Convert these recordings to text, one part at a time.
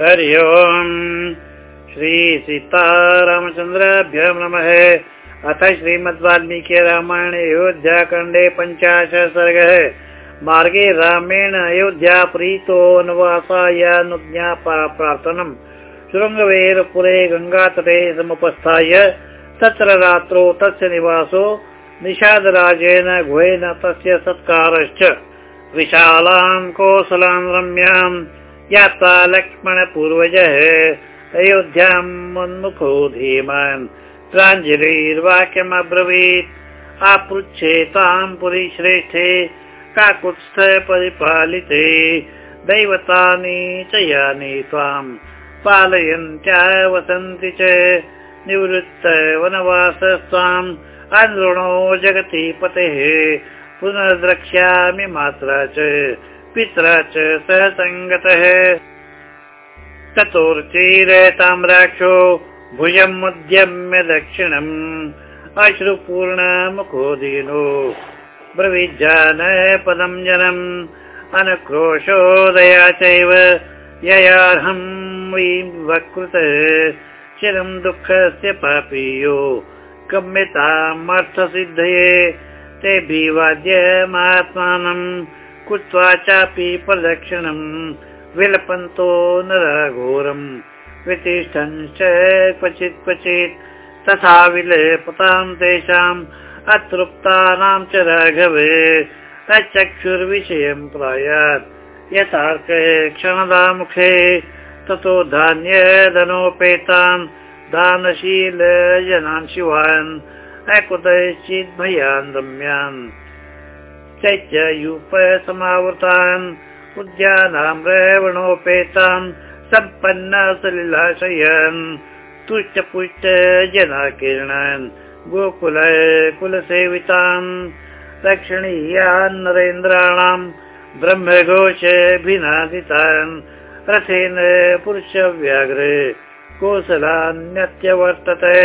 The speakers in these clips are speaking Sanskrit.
हरि ओम्। श्रीसीतारामचन्द्राभ्य नमः। अथ श्रीमद्वाल्मीकि रामायणे अयोध्याखण्डे पञ्चाशत् सर्गः। मार्गे रामेण अयोध्या प्रीतो प्रार्थनम्। शृङ्गवेरपुरे गङ्गातटे समुपस्थाय तत्र रात्रौ तस्य निवासो निषादराजेन गुहेन तस्य सत्कारश्च। विशालां कोसलां रम्याम् यात्रा लक्ष्मणपूर्वजः अयोध्याम् उन्मुखो धीमान्। प्राञ्जलिर्वाक्यमब्रवीत्। आपृच्छेताम् पुरी श्रेष्ठे काकुत्स्थ परिपालिते। दैवतानि च यानि त्वाम्। पालयन्त्या वसन्ति च निवृत्त वनवासस्त्वाम्। अनृणो जगति पतेः। पुनर्द्रक्ष्यामि मात्रा च पित्रा च सह सङ्गतः। ततोर्चीरताम्राक्षो भुजम् उद्यम्य दक्षिणम्। अश्रुपूर्णमुखो दीनो ब्रवीजान पदम् जनम् अनक्रोशोदया चैव ययार्हम् वकृत चिरम् दुःखस्य पापीयो गम्यतामर्थसिद्धये तेभिवाद्यमात्मानम् कृत्वा चापि प्रदक्षिणम् विलपन्तो नरघोरम् वितिष्ठञ्च क्वचित् क्वचित् तथा विलपताम् तेषाम् अतृप्तानां च राघवे तच्चक्षुर्विषयम् प्रायात्। यथार्थ क्षणदा मुखे ततो धान्य धनोपेतान् दानशील जनान् शिवान् अकुतश्चित् भयान् रम्यान् चैत्ययूप समावृतान् उद्यानां रेवणोपेतान् सम्पन्न सलिलाशयन् जनाकीर्णान् गोकुल कुलसेवितान् रक्षणीयान् नरेन्द्राणां ब्रह्मघोषभिनादितान् रथेन पुरुषव्याघ्रे कोसलान्यत्यवर्तते।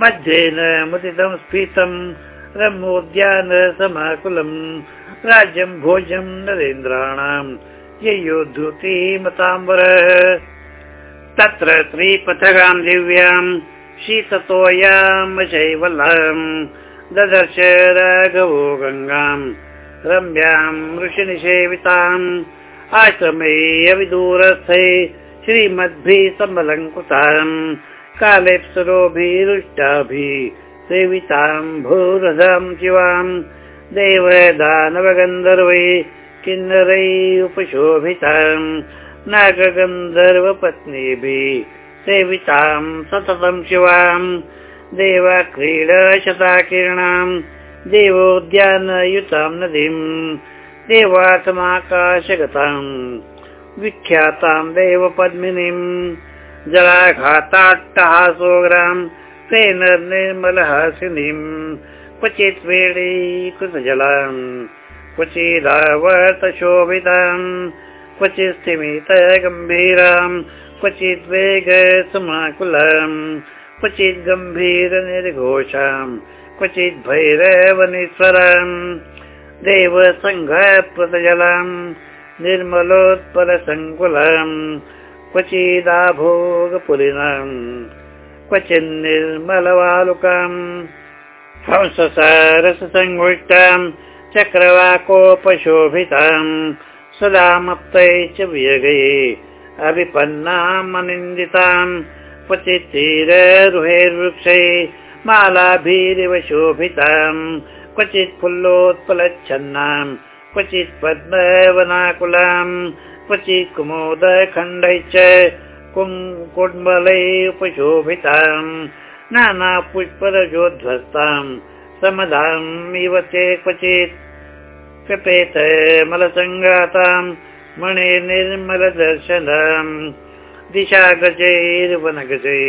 मध्येन मुदितं स्फीतम् रमोद्यान समाकुलम् राज्यम् भोजम् नरेन्द्राणाम्। ययोद्धुति मताम्बरः। तत्र त्रिपथगाम् दिव्याम् शीततोयाम् शैवलम् ददर्श राघवो गङ्गाम्। रम्याम् ऋषिनिषेविताम्। आश्रमे अविदूरस्थे श्रीमद्भिः समलङ्कृताम् कालेप्सरोभिरुष्टाभिः सेविताम् भूरधाम् शिवाम् देव दानवगन्धर्वै किन्नरै उपशोभिताम् नागगन्धर्वपत्नीभिः सेविताम् सततम् शिवाम् देव क्रीडशताकिरणाम् देवोद्यानयुताम् नदीम् देवासमाकाशगताम् विख्याताम् देवपद्मिनीम् जलाघाताट्टहासोग्राम् तेन निर्मलहासिनीम् क्वचित् वेणीकृतजलाम् क्वचिदावर्त शोभिताम् क्वचित् समाकुलम् क्वचित् गम्भीर निर्घोषाम् क्वचित् भैरवनीश्वरम् देव सङ्घप्रतजलाम् निर्मलोत्पलसङ्कुलम् क्वचिदाभोगपुलिनम् क्वचिन्निर्मलवालुकाम् हंसरसङ्गुष्टाम् चक्रवाकोपशोभिताम् सदामप्तै च वियगे अभिपन्नाम् अनिन्दिताम् क्वचित् तीररुहेर्वृक्षै मालाभिरिव शोभिताम् क्वचित् फुल्लोत्पलच्छन्नाम् क्वचित् पद्मवनाकुलाम् क्वचित् कुमोदखण्डैश्च कुम्कुड्मलै उपशोभिताम् नानापुष्परजोध्वस्ताम् समधाम् इव ते क्वचित् कृपेत मलसङ्गाताम् मणे निर्मलदर्शनम् दिशा गजैर्वनगजै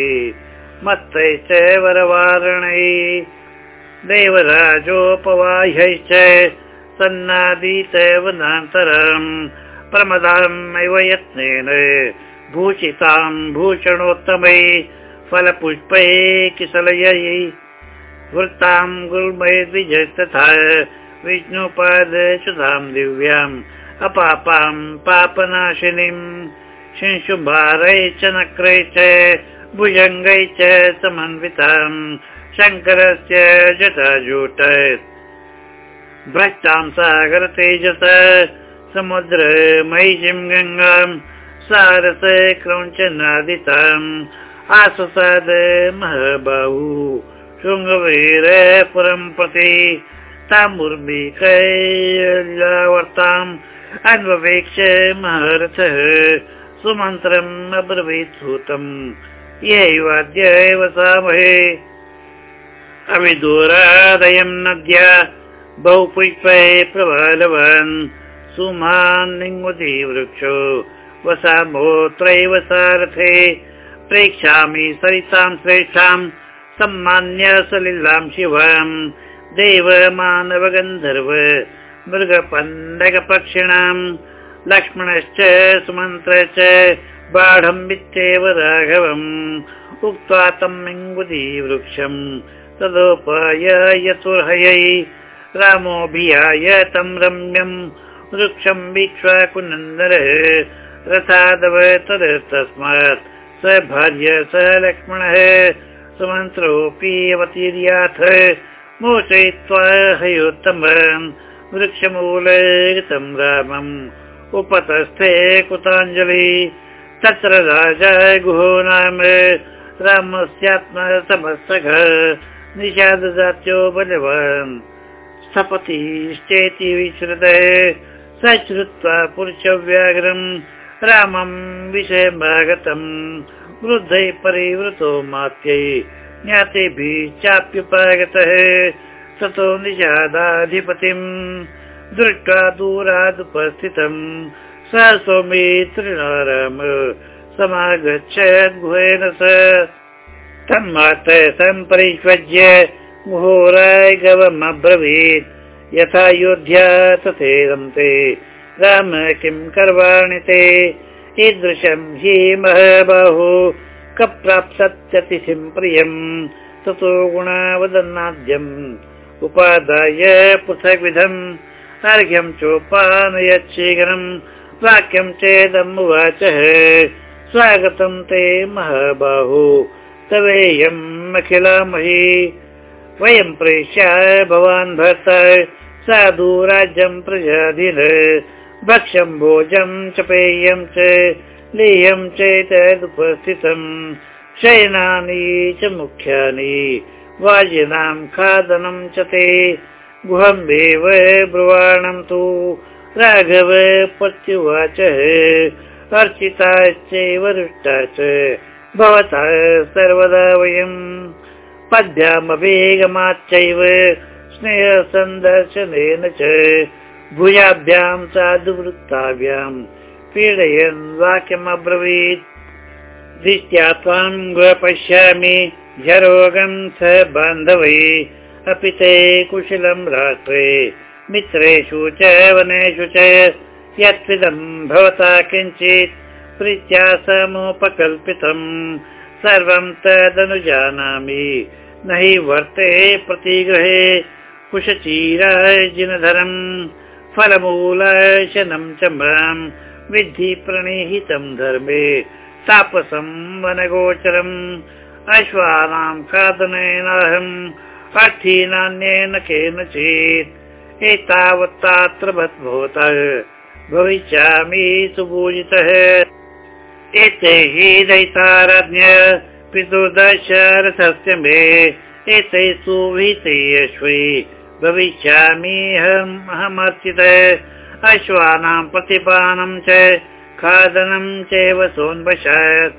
मत्तैश्च वरवारणै देवराजोपवाह्यैश्च सन्नादीत वनान्तरम् प्रमदाम् यत्नेन भूषिताम् भूषणोत्तमै फलपुष्पै किसलयै वृत्ताम् गुल्मै द्विज तथा दिव्याम् अपापाम् पापनाशिनीम् शिशुभारै च नक्रै च भुजङ्गै च समन्वितम् शङ्करस्य जटाजूट। भ्रष्टां सागर तेजस समुद्र महिषीं गङ्गाम् सारस क्रौञ्चनादिताम्। आससाद महबाहु। शृङ्गवीर पुरं प्रति तामुर्मिकैर्यावर्ताम् अन्ववेक्ष महरथः सुमन्त्रम् अब्रवीत् सूतम् यैवाद्य एव सामहे। अविदूरादयम् नद्या। बहुपुष्पै प्रबलवन् सुमान् वृक्षो वसामोत्रैव सारथे। प्रेक्षामि सरितां श्रेष्ठां सम्मान्य सलिलां शिवम् देव मानव गन्धर्व मृगपन्दकपक्षिणाम् लक्ष्मणश्च सुमन्त्र च बाढम्बित्येव राघवम्। उक्त्वा तम् वृक्षम् तदोपाय यतुर्हयै रामोऽभियाय तं रम्यम् वृक्षम् वीक्ष्वा कुनन्दरः रथादव तद तस्मात्। स भार्य स लक्ष्मणः सुमन्त्रोऽपि अवतीर्याथ। मोचयित्वा हयोत्तम वृक्षमूलम् रामम्। उपतस्थे कुताञ्जलि। तत्र राजा गुहो नाम। रामस्यात्मसमस्तघ निषादजात्यो बलवान्। स्थपतिश्चेति विश्रुतः। स श्रुत्वा पुरुषव्याघ्रम् रामम् विषयमागतम् वृद्धै परिवृतो मात्यै ज्ञातेभिः चाप्युपागतः ततो निषादाधिपतिम् दृष्ट्वा दूरादुपस्थितम् स सौमित्रिणाराम समागच्छत् गुहेन स। तन्मात सम्परिष्वज्य मुहोराय गवमब्रवीत् यथा योध्या तथेदं ते राम किं करवाणि ते? ईदृशं हि महबाहु कप्राप्स्यतिथिं प्रियम् ततो गुणावदन्नाद्यम् उपादाय पृथग्विधम्। अर्घ्यं चोपानयच्छीघ्रम्। वाक्यं चेदमुवाचः स्वागतं ते महाबाहु। तवेयम् अखिलामहि वयं प्रेष्याय भवान् भर्ता। साधु राज्यं प्रजाधिन भक्ष्यं भोजं च पेयं च लेह्यं चेतदुपस्थितम् शयनानि च मुख्यानि वाजिनां खादनं च ते गुहम्बेव ब्रुवाणं तु राघव प्रत्युवाच अर्चिताश्चैव रुष्टा च भवतः सर्वदा वयम् पद्भ्यामभिगमाच्चैव स्नेहसन्दर्शनेन च भुजाभ्यां साधुवृत्ताभ्यां पीडयन् वाक्यमब्रवीत्। दृष्ट्या त्वां पश्यामि झरोगं स बान्धवै। अपि ते कुशलं राष्ट्रे मित्रेषु च वनेषु च यत्विदं भवता किञ्चित् प्रीत्या समोपकल्पितम् सर्वं तदनुजानामि न हि वर्ते प्रतिगृहे कुशचीराजिनधरम् फलमूलशनं च माम् विद्धि प्रणिहितं धर्मे तापसं वनगोचरम् अश्वानां खादनेनाहम् अर्थीनान्येन केनचित् एतावत्तात्र भविष्यामि सुपूजितः। एते हि दैतारज्ञ पितुर्दशरथस्य मे एते सुविते अश्वै भविष्यामि अहमर्चितः अश्वानां प्रतिपानं च खादनं चैव सोन्वशात्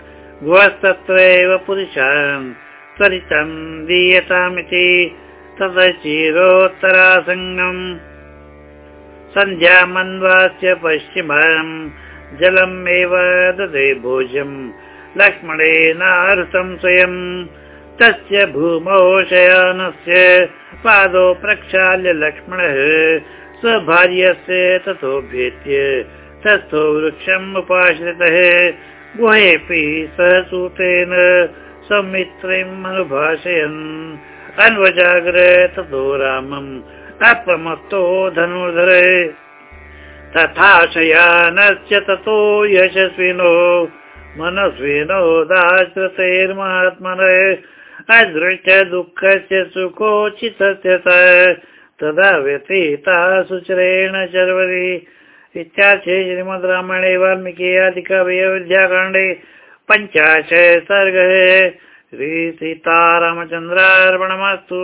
गुहस्तत्रैव पुरुषान् त्वरितं दीयतामिति। तदचिरोत्तरासङ्गम्। सन्ध्यामन्वास्य पश्चिमम् जलम् एव ददे भोजम्। लक्ष्मणेनाहृतं स्वयम् तस्य भूमौ शयानस्य पादौ प्रक्षाल्य लक्ष्मणः। स्वभार्यस्य ततोभ्येत्य तस्थो वृक्षम् उपाश्रितः। गुहेऽपि सहसूतेन सौमित्रीम् अनुभाषयन्। अन्वजाग्र ततो रामम् अपमत्तो धनुर्धरे। तथा शयानश्च ततो यशस्विनो मनस्विनो दाश्रतेर्महात्मन अदृश्य दुःखस्य सुखोचितस्य तदा व्यतीता सुचरेण शर्वरि। इत्यार्थे श्रीमद् रामायणे वाल्मीकि आदिकव्यविद्याकाण्डे पञ्चाशत् सर्गे श्रीसीतारामचन्द्रार्पणमस्तु